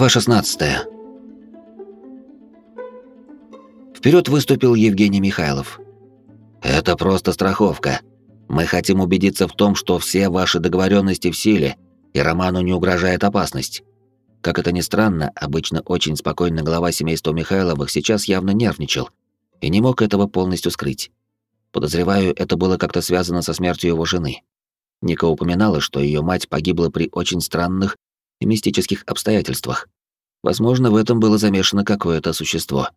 Глава 16. Вперед выступил Евгений Михайлов. Это просто страховка. Мы хотим убедиться в том, что все ваши договоренности в силе, и Роману не угрожает опасность. Как это ни странно, обычно очень спокойный глава семейства Михайловых сейчас явно нервничал и не мог этого полностью скрыть. Подозреваю, это было как-то связано со смертью его жены. Ника упоминала, что ее мать погибла при очень странных и мистических обстоятельствах. Возможно, в этом было замешано какое-то существо.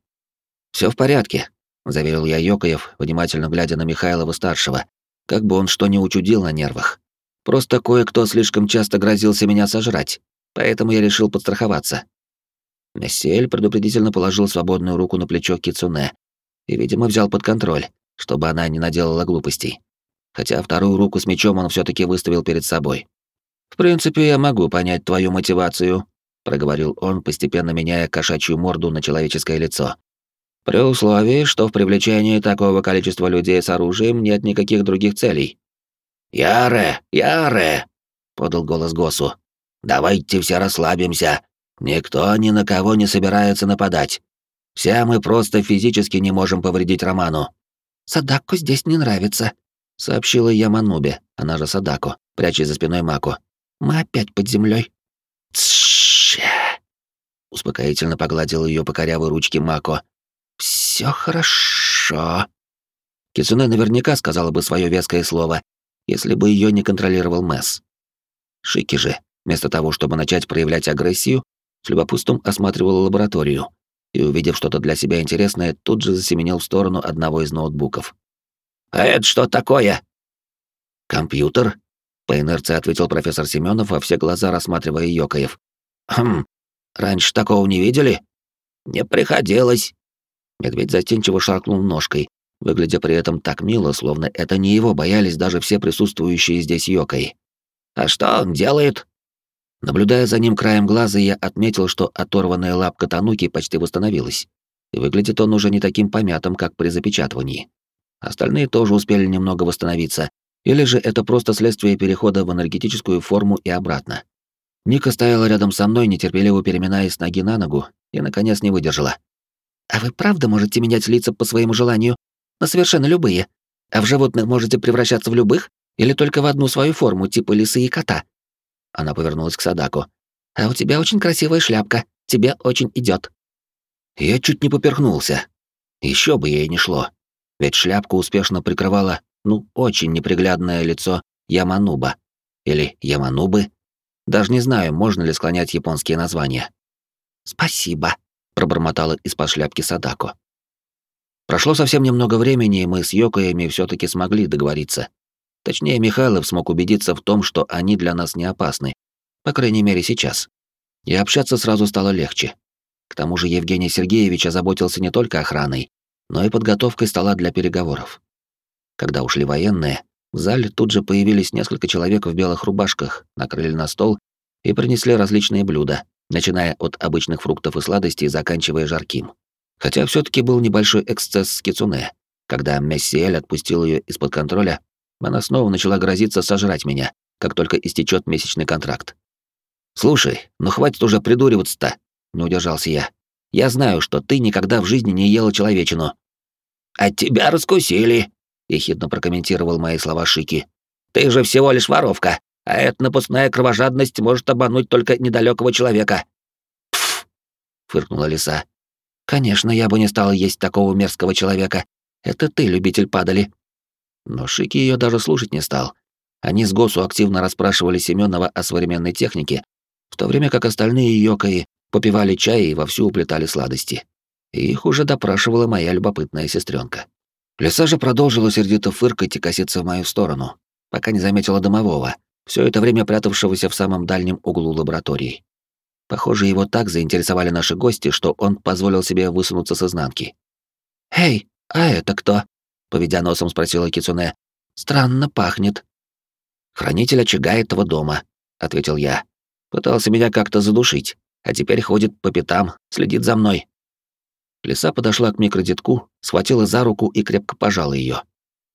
Все в порядке», — заверил я Йокаев, внимательно глядя на Михайлова-старшего, как бы он что ни учудил на нервах. «Просто кое-кто слишком часто грозился меня сожрать, поэтому я решил подстраховаться». Мессель предупредительно положил свободную руку на плечо Кицуне и, видимо, взял под контроль, чтобы она не наделала глупостей. Хотя вторую руку с мечом он все таки выставил перед собой. «В принципе, я могу понять твою мотивацию», — проговорил он, постепенно меняя кошачью морду на человеческое лицо. «При условии, что в привлечении такого количества людей с оружием нет никаких других целей». «Яре, Яре!» — подал голос Госу. «Давайте все расслабимся. Никто ни на кого не собирается нападать. Все мы просто физически не можем повредить Роману». «Садаку здесь не нравится», — сообщила я Манубе, она же Садаку, пряча за спиной Маку. Мы опять под землей. Тш. Успокоительно погладил ее по корявой ручке Мако. Все хорошо. Кицуне наверняка сказала бы свое веское слово, если бы ее не контролировал Месс. Шики же, вместо того, чтобы начать проявлять агрессию, с любопытством осматривала лабораторию и, увидев что-то для себя интересное, тут же засеменил в сторону одного из ноутбуков. «А это что такое?» «Компьютер», по инерции ответил профессор Семенов, во все глаза рассматривая Йокаев. Хм, раньше такого не видели? Не приходилось. Медведь застенчиво шаркнул ножкой, выглядя при этом так мило, словно это не его боялись даже все присутствующие здесь Йокой. А что он делает? Наблюдая за ним краем глаза, я отметил, что оторванная лапка Тануки почти восстановилась. И выглядит он уже не таким помятым, как при запечатывании. Остальные тоже успели немного восстановиться, или же это просто следствие перехода в энергетическую форму и обратно. Ника стояла рядом со мной, нетерпеливо переминаясь ноги на ногу, и, наконец, не выдержала. «А вы правда можете менять лица по своему желанию? На совершенно любые? А в животных можете превращаться в любых? Или только в одну свою форму, типа лисы и кота?» Она повернулась к Садаку. «А у тебя очень красивая шляпка. Тебе очень идет. Я чуть не поперхнулся. Еще бы ей не шло. Ведь шляпку успешно прикрывала ну, очень неприглядное лицо Ямануба. Или Яманубы. Даже не знаю, можно ли склонять японские названия. «Спасибо», — пробормотала из-под шляпки Садако. Прошло совсем немного времени, и мы с Йокоями все таки смогли договориться. Точнее, Михайлов смог убедиться в том, что они для нас не опасны. По крайней мере, сейчас. И общаться сразу стало легче. К тому же Евгений Сергеевич озаботился не только охраной, но и подготовкой стола для переговоров. Когда ушли военные, в зале тут же появились несколько человек в белых рубашках, накрыли на стол и принесли различные блюда, начиная от обычных фруктов и сладостей, заканчивая жарким. Хотя все таки был небольшой эксцесс с Кицуне. Когда Мессиэль отпустил ее из-под контроля, она снова начала грозиться сожрать меня, как только истечет месячный контракт. «Слушай, ну хватит уже придуриваться-то», — не удержался я. «Я знаю, что ты никогда в жизни не ела человечину». «А тебя раскусили», — ехидно прокомментировал мои слова Шики. «Ты же всего лишь воровка, а эта напускная кровожадность может обмануть только недалекого человека». «Пф!» — фыркнула лиса. «Конечно, я бы не стала есть такого мерзкого человека. Это ты, любитель падали». Но Шики ее даже слушать не стал. Они с Госу активно расспрашивали Семенова о современной технике, в то время как остальные йокаи попивали чай и вовсю уплетали сладости. Их уже допрашивала моя любопытная сестренка. Лиса же продолжила сердито фыркать и коситься в мою сторону, пока не заметила домового, все это время прятавшегося в самом дальнем углу лаборатории. Похоже, его так заинтересовали наши гости, что он позволил себе высунуться с изнанки. «Эй, а это кто?» — поведя носом спросила Кицуне. «Странно пахнет». «Хранитель очага этого дома», — ответил я. «Пытался меня как-то задушить, а теперь ходит по пятам, следит за мной. Лиса подошла к микродетку, схватила за руку и крепко пожала ее.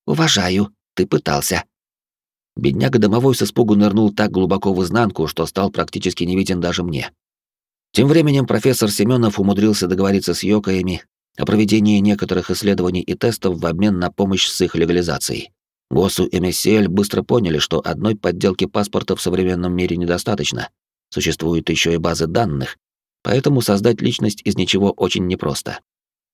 «Уважаю, ты пытался». Бедняга домовой с испугу нырнул так глубоко в изнанку, что стал практически не виден даже мне. Тем временем профессор Семенов умудрился договориться с Йокаями о проведении некоторых исследований и тестов в обмен на помощь с их легализацией. ГОСУ и МСЛ быстро поняли, что одной подделки паспорта в современном мире недостаточно. Существуют еще и базы данных, поэтому создать личность из ничего очень непросто.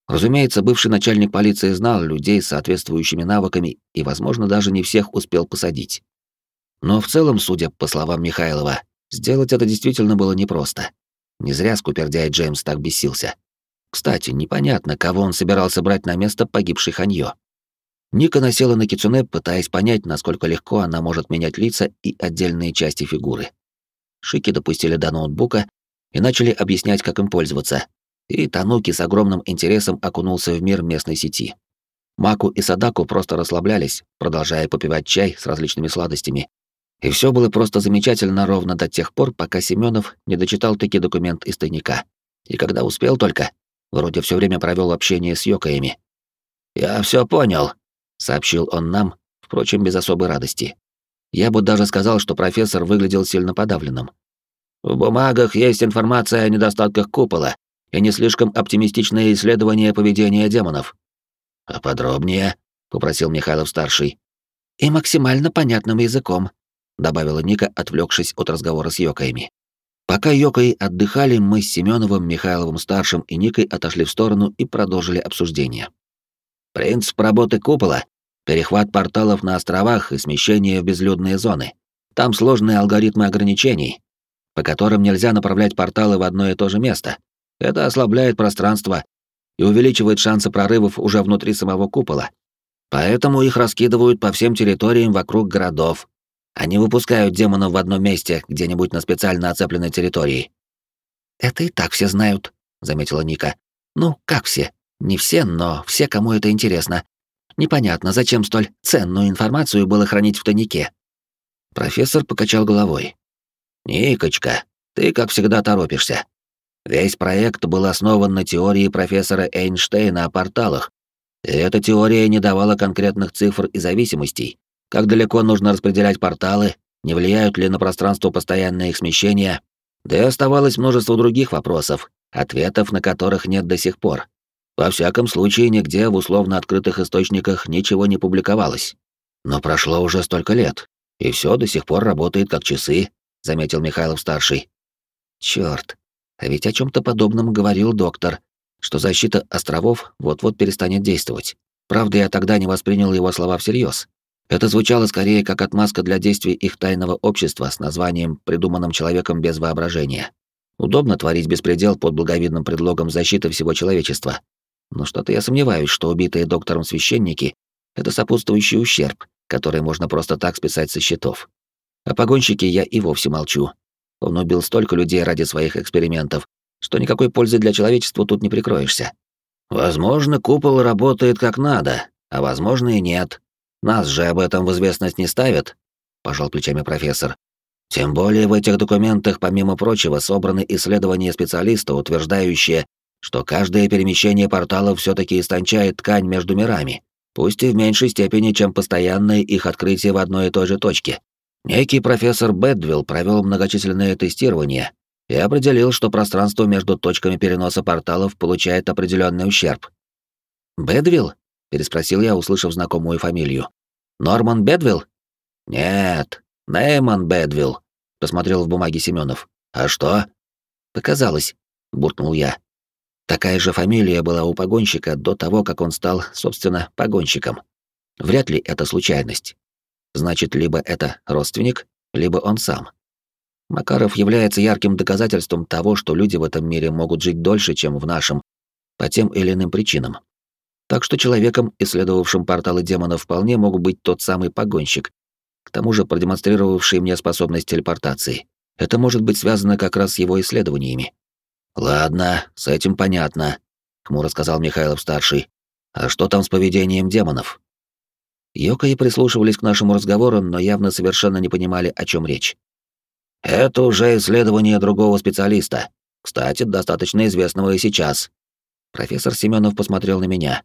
Разумеется, бывший начальник полиции знал людей с соответствующими навыками и, возможно, даже не всех успел посадить. Но в целом, судя по словам Михайлова, сделать это действительно было непросто. Не зря скупердяй Джеймс так бесился. Кстати, непонятно, кого он собирался брать на место погибшей Ханьё. Ника насела на Кицуне, пытаясь понять, насколько легко она может менять лица и отдельные части фигуры. Шики допустили до ноутбука и начали объяснять, как им пользоваться. И Тануки с огромным интересом окунулся в мир местной сети. Маку и Садаку просто расслаблялись, продолжая попивать чай с различными сладостями. И все было просто замечательно ровно до тех пор, пока Семенов не дочитал таки документ из тайника. И когда успел только, вроде все время провел общение с Йокаями. «Я все понял», — сообщил он нам, впрочем, без особой радости. Я бы даже сказал, что профессор выглядел сильно подавленным. В бумагах есть информация о недостатках купола и не слишком оптимистичные исследования поведения демонов. А подробнее, попросил Михайлов-старший. И максимально понятным языком, добавила Ника, отвлекшись от разговора с Йокаями. Пока Йокаи отдыхали, мы с Семеновым, Михайловым-старшим и Никой отошли в сторону и продолжили обсуждение. Принцип работы купола — перехват порталов на островах и смещение в безлюдные зоны. Там сложные алгоритмы ограничений, по которым нельзя направлять порталы в одно и то же место. Это ослабляет пространство и увеличивает шансы прорывов уже внутри самого купола. Поэтому их раскидывают по всем территориям вокруг городов, они выпускают демонов в одном месте, где-нибудь на специально оцепленной территории. Это и так все знают, заметила Ника. Ну, как все? Не все, но все, кому это интересно. Непонятно, зачем столь ценную информацию было хранить в тайнике. Профессор покачал головой. Никочка, ты, как всегда, торопишься. Весь проект был основан на теории профессора Эйнштейна о порталах, и эта теория не давала конкретных цифр и зависимостей, как далеко нужно распределять порталы, не влияют ли на пространство постоянные их смещения, да и оставалось множество других вопросов, ответов на которых нет до сих пор. Во всяком случае, нигде в условно открытых источниках ничего не публиковалось. Но прошло уже столько лет, и все до сих пор работает как часы, заметил Михайлов-старший. Черт, а ведь о чем то подобном говорил доктор, что защита островов вот-вот перестанет действовать. Правда, я тогда не воспринял его слова всерьез. Это звучало скорее как отмазка для действий их тайного общества с названием, придуманным человеком без воображения. Удобно творить беспредел под благовидным предлогом защиты всего человечества. Но что-то я сомневаюсь, что убитые доктором священники — это сопутствующий ущерб, который можно просто так списать со счетов. О погонщике я и вовсе молчу. Он убил столько людей ради своих экспериментов, что никакой пользы для человечества тут не прикроешься. Возможно, купол работает как надо, а возможно и нет, нас же об этом в известность не ставят, пожал плечами профессор. Тем более в этих документах, помимо прочего, собраны исследования специалиста, утверждающие, что каждое перемещение порталов все таки истончает ткань между мирами, пусть и в меньшей степени, чем постоянное их открытие в одной и той же точке. Некий профессор Бэдвилл провел многочисленные тестирования и определил, что пространство между точками переноса порталов получает определенный ущерб. Бэдвилл? переспросил я, услышав знакомую фамилию. Норман Бедвилл? Нет, Нейман Бедвилл, посмотрел в бумаге Семенов. А что? Показалось, буркнул я. Такая же фамилия была у погонщика до того, как он стал, собственно, погонщиком. Вряд ли это случайность. Значит, либо это родственник, либо он сам. Макаров является ярким доказательством того, что люди в этом мире могут жить дольше, чем в нашем, по тем или иным причинам. Так что человеком, исследовавшим порталы демонов, вполне мог быть тот самый погонщик, к тому же продемонстрировавший мне способность телепортации. Это может быть связано как раз с его исследованиями. «Ладно, с этим понятно», — хмуро сказал Михайлов-старший. «А что там с поведением демонов?» Йока и прислушивались к нашему разговору, но явно совершенно не понимали, о чем речь. «Это уже исследование другого специалиста, кстати, достаточно известного и сейчас». Профессор Семенов посмотрел на меня.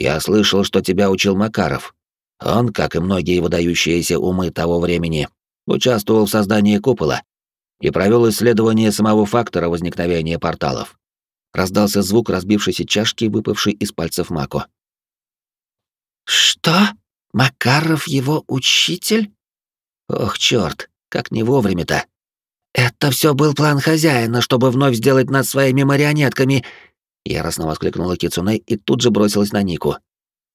Я слышал, что тебя учил Макаров. Он, как и многие выдающиеся умы того времени, участвовал в создании купола. и провел исследование самого фактора возникновения порталов. Раздался звук разбившейся чашки, выпавшей из пальцев Мако. «Что? Макаров его учитель?» «Ох, чёрт, как не вовремя-то!» «Это все был план хозяина, чтобы вновь сделать нас своими марионетками!» Яростно воскликнула Кицуне и тут же бросилась на Нику.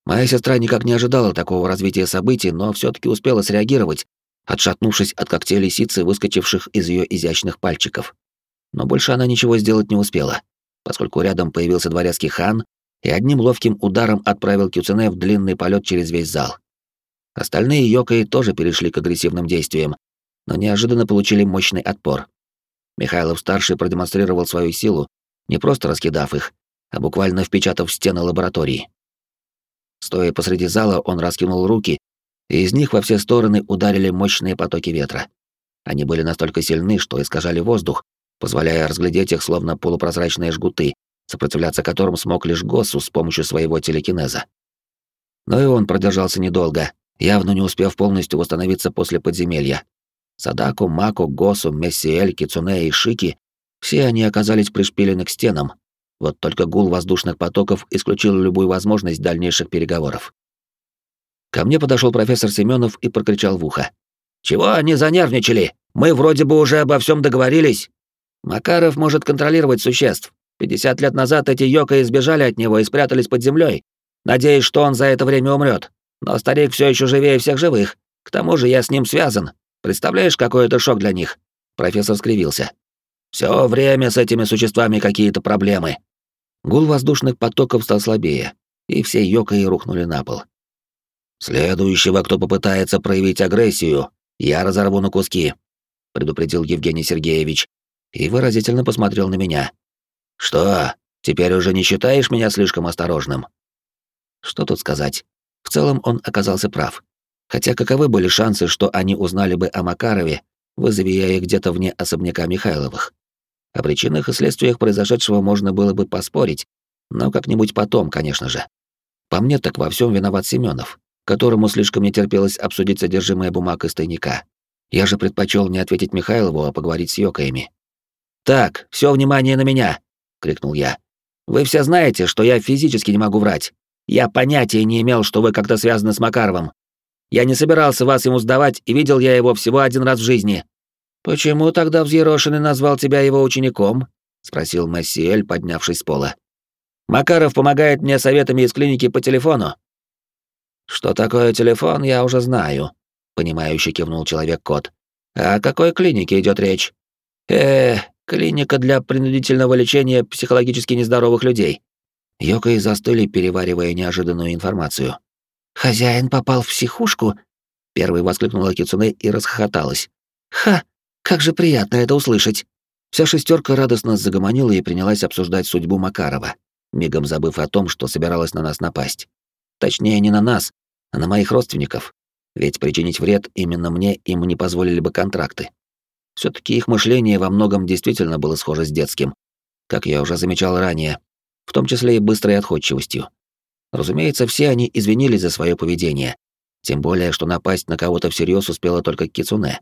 Моя сестра никак не ожидала такого развития событий, но все таки успела среагировать, отшатнувшись от когтей лисицы, выскочивших из ее изящных пальчиков. Но больше она ничего сделать не успела, поскольку рядом появился дворецкий хан и одним ловким ударом отправил Кюцене в длинный полет через весь зал. Остальные Йокаи тоже перешли к агрессивным действиям, но неожиданно получили мощный отпор. Михайлов-старший продемонстрировал свою силу, не просто раскидав их, а буквально впечатав в стены лаборатории. Стоя посреди зала, он раскинул руки, и из них во все стороны ударили мощные потоки ветра. Они были настолько сильны, что искажали воздух, позволяя разглядеть их словно полупрозрачные жгуты, сопротивляться которым смог лишь Госу с помощью своего телекинеза. Но и он продержался недолго, явно не успев полностью восстановиться после подземелья. Садаку, Маку, Госу, Мессиэль, Кицуне и Шики — все они оказались пришпилены к стенам. Вот только гул воздушных потоков исключил любую возможность дальнейших переговоров. Ко мне подошел профессор Семенов и прокричал в ухо. «Чего они занервничали? Мы вроде бы уже обо всем договорились. Макаров может контролировать существ. 50 лет назад эти йока избежали от него и спрятались под землей, надеясь, что он за это время умрет. Но старик все еще живее всех живых. К тому же я с ним связан. Представляешь, какой это шок для них? Профессор скривился. Все время с этими существами какие-то проблемы. Гул воздушных потоков стал слабее, и все йокаи рухнули на пол. Следующего, кто попытается проявить агрессию, я разорву на куски, предупредил Евгений Сергеевич и выразительно посмотрел на меня. Что, теперь уже не считаешь меня слишком осторожным? Что тут сказать? В целом он оказался прав. Хотя каковы были шансы, что они узнали бы о Макарове, вызови я их где-то вне особняка Михайловых? О причинах и следствиях произошедшего можно было бы поспорить, но как-нибудь потом, конечно же. По мне так во всем виноват Семенов, которому слишком не терпелось обсудить содержимое бумаг из тайника. Я же предпочел не ответить Михайлову, а поговорить с Йокаями. «Так, все внимание на меня!» — крикнул я. «Вы все знаете, что я физически не могу врать. Я понятия не имел, что вы как-то связаны с Макаровым. Я не собирался вас ему сдавать, и видел я его всего один раз в жизни». «Почему тогда взъерошенный назвал тебя его учеником?» — спросил Массиэль, поднявшись с пола. «Макаров помогает мне советами из клиники по телефону». «Что такое телефон, я уже знаю», — понимающе кивнул человек-кот. «А о какой клинике идет речь?» «Э, клиника для принудительного лечения психологически нездоровых людей. Йока и застыли, переваривая неожиданную информацию. «Хозяин попал в психушку?» Первый воскликнула Кицуне и расхохоталась. «Ха! Как же приятно это услышать!» Вся шестерка радостно загомонила и принялась обсуждать судьбу Макарова, мигом забыв о том, что собиралась на нас напасть. Точнее, не на нас, а на моих родственников. Ведь причинить вред именно мне им не позволили бы контракты. все таки их мышление во многом действительно было схоже с детским. Как я уже замечал ранее, в том числе и быстрой отходчивостью. Разумеется, все они извинились за свое поведение, тем более, что напасть на кого-то всерьез успела только Кицуне.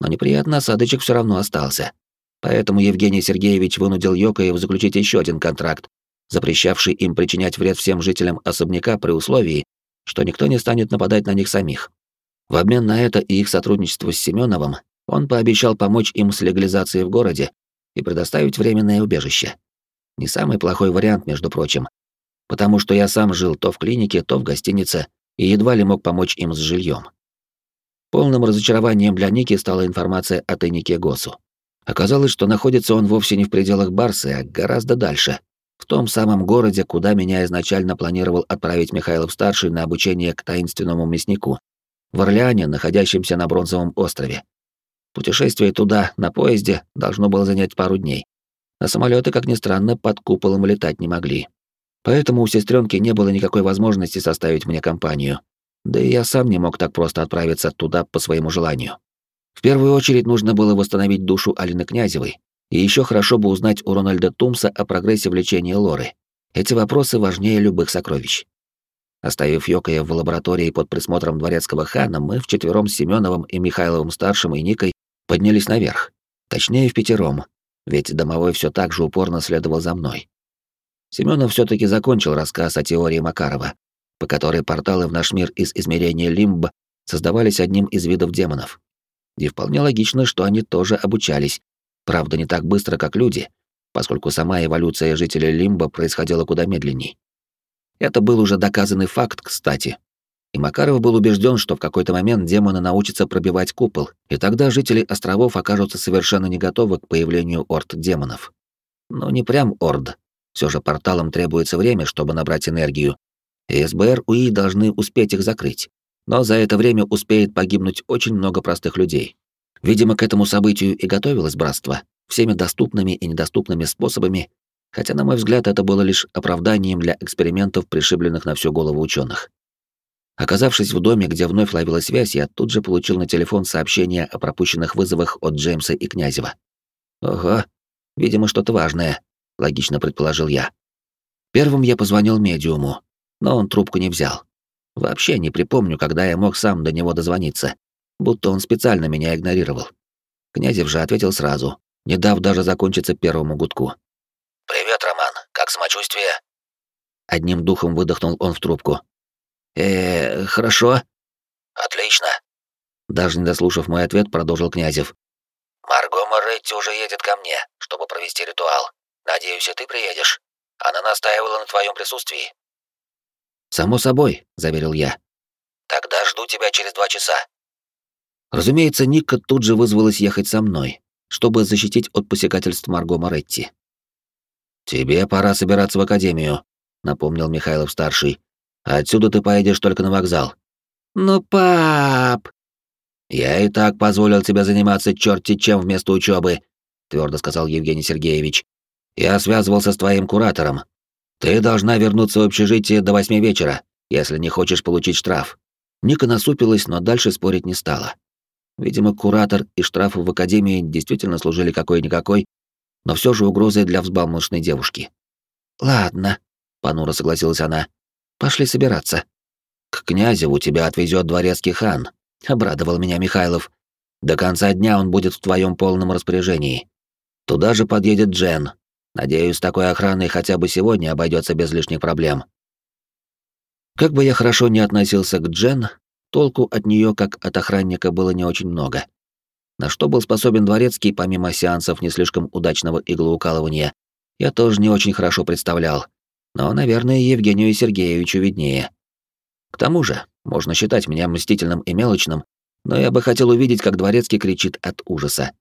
Но неприятный осадочек все равно остался. Поэтому Евгений Сергеевич вынудил Йокаев заключить еще один контракт, запрещавший им причинять вред всем жителям особняка при условии, что никто не станет нападать на них самих. В обмен на это и их сотрудничество с Семеновым он пообещал помочь им с легализацией в городе и предоставить временное убежище. Не самый плохой вариант, между прочим. Потому что я сам жил то в клинике, то в гостинице и едва ли мог помочь им с жильем. Полным разочарованием для Ники стала информация о тайнике Госу. Оказалось, что находится он вовсе не в пределах Барсы, а гораздо дальше, в том самом городе, куда меня изначально планировал отправить Михайлов-старший на обучение к таинственному мяснику, в Орлеане, находящемся на Бронзовом острове. Путешествие туда на поезде должно было занять пару дней а самолеты, как ни странно, под куполом летать не могли. Поэтому у сестренки не было никакой возможности составить мне компанию. Да и я сам не мог так просто отправиться туда по своему желанию. В первую очередь нужно было восстановить душу Алины Князевой, и еще хорошо бы узнать у Рональда Тумса о прогрессе влечения Лоры. Эти вопросы важнее любых сокровищ. Оставив Йокая в лаборатории под присмотром дворецкого хана, мы вчетвером с Семеновым и Михайловым старшим и Никой поднялись наверх Точнее, в пятером, ведь домовой все так же упорно следовал за мной. Семенов все таки закончил рассказ о теории Макарова, по которой порталы в наш мир из измерения Лимб создавались одним из видов демонов. И вполне логично, что они тоже обучались, правда, не так быстро, как люди, поскольку сама эволюция жителей Лимба происходила куда медленней. Это был уже доказанный факт, кстати. И Макаров был убежден, что в какой-то момент демоны научатся пробивать купол, и тогда жители островов окажутся совершенно не готовы к появлению орд демонов. Но не прям орд. Все же порталам требуется время, чтобы набрать энергию, и СБР УИ должны успеть их закрыть. Но за это время успеет погибнуть очень много простых людей. Видимо, к этому событию и готовилось братство, всеми доступными и недоступными способами, хотя, на мой взгляд, это было лишь оправданием для экспериментов, пришибленных на всю голову ученых. Оказавшись в доме, где вновь ловила связь, я тут же получил на телефон сообщение о пропущенных вызовах от Джеймса и Князева. «Ого, видимо, что-то важное», — логично предположил я. Первым я позвонил медиуму, но он трубку не взял. Вообще не припомню, когда я мог сам до него дозвониться, будто он специально меня игнорировал. Князев же ответил сразу, не дав даже закончиться первому гудку. «Привет, Роман. Как самочувствие?» Одним духом выдохнул он в трубку. Э хорошо». «Отлично». Даже не дослушав мой ответ, продолжил Князев. «Марго Моретти уже едет ко мне, чтобы провести ритуал. Надеюсь, и ты приедешь. Она настаивала на твоем присутствии». «Само собой», — заверил я. «Тогда жду тебя через два часа». Разумеется, Ника тут же вызвалась ехать со мной, чтобы защитить от посягательств Марго Моретти. «Тебе пора собираться в академию», — напомнил Михайлов-старший. «Отсюда ты поедешь только на вокзал». «Ну, пап...» «Я и так позволил тебе заниматься черти чем вместо учебы, твердо сказал Евгений Сергеевич. «Я связывался с твоим куратором. Ты должна вернуться в общежитие до восьми вечера, если не хочешь получить штраф». Ника насупилась, но дальше спорить не стала. Видимо, куратор и штрафы в академии действительно служили какой-никакой, но все же угрозой для взбалмошной девушки. «Ладно», — понуро согласилась она. «Пошли собираться». «К князеву тебя отвезет дворецкий хан», — обрадовал меня Михайлов. «До конца дня он будет в твоем полном распоряжении. Туда же подъедет Джен. Надеюсь, такой охраной хотя бы сегодня обойдется без лишних проблем». Как бы я хорошо не относился к Джен, толку от нее, как от охранника, было не очень много. На что был способен дворецкий, помимо сеансов не слишком удачного иглоукалывания, я тоже не очень хорошо представлял. Но, наверное, Евгению Сергеевичу виднее. К тому же, можно считать меня мстительным и мелочным, но я бы хотел увидеть, как дворецкий кричит от ужаса.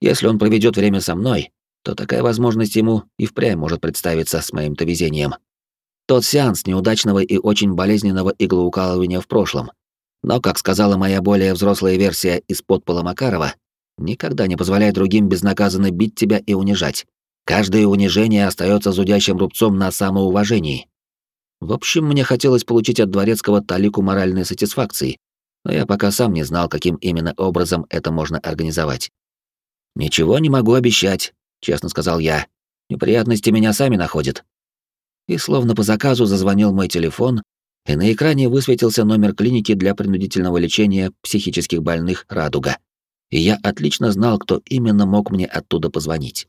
Если он проведет время со мной, то такая возможность ему и впрямь может представиться с моим-то везением. Тот сеанс неудачного и очень болезненного иглоукалывания в прошлом — но, как сказала моя более взрослая версия из подпола Макарова, никогда не позволяй другим безнаказанно бить тебя и унижать. Каждое унижение остается зудящим рубцом на самоуважении. В общем, мне хотелось получить от дворецкого талику моральной сатисфакции, но я пока сам не знал, каким именно образом это можно организовать. «Ничего не могу обещать», — честно сказал я. «Неприятности меня сами находят». И словно по заказу зазвонил мой телефон, и на экране высветился номер клиники для принудительного лечения психических больных «Радуга». И я отлично знал, кто именно мог мне оттуда позвонить.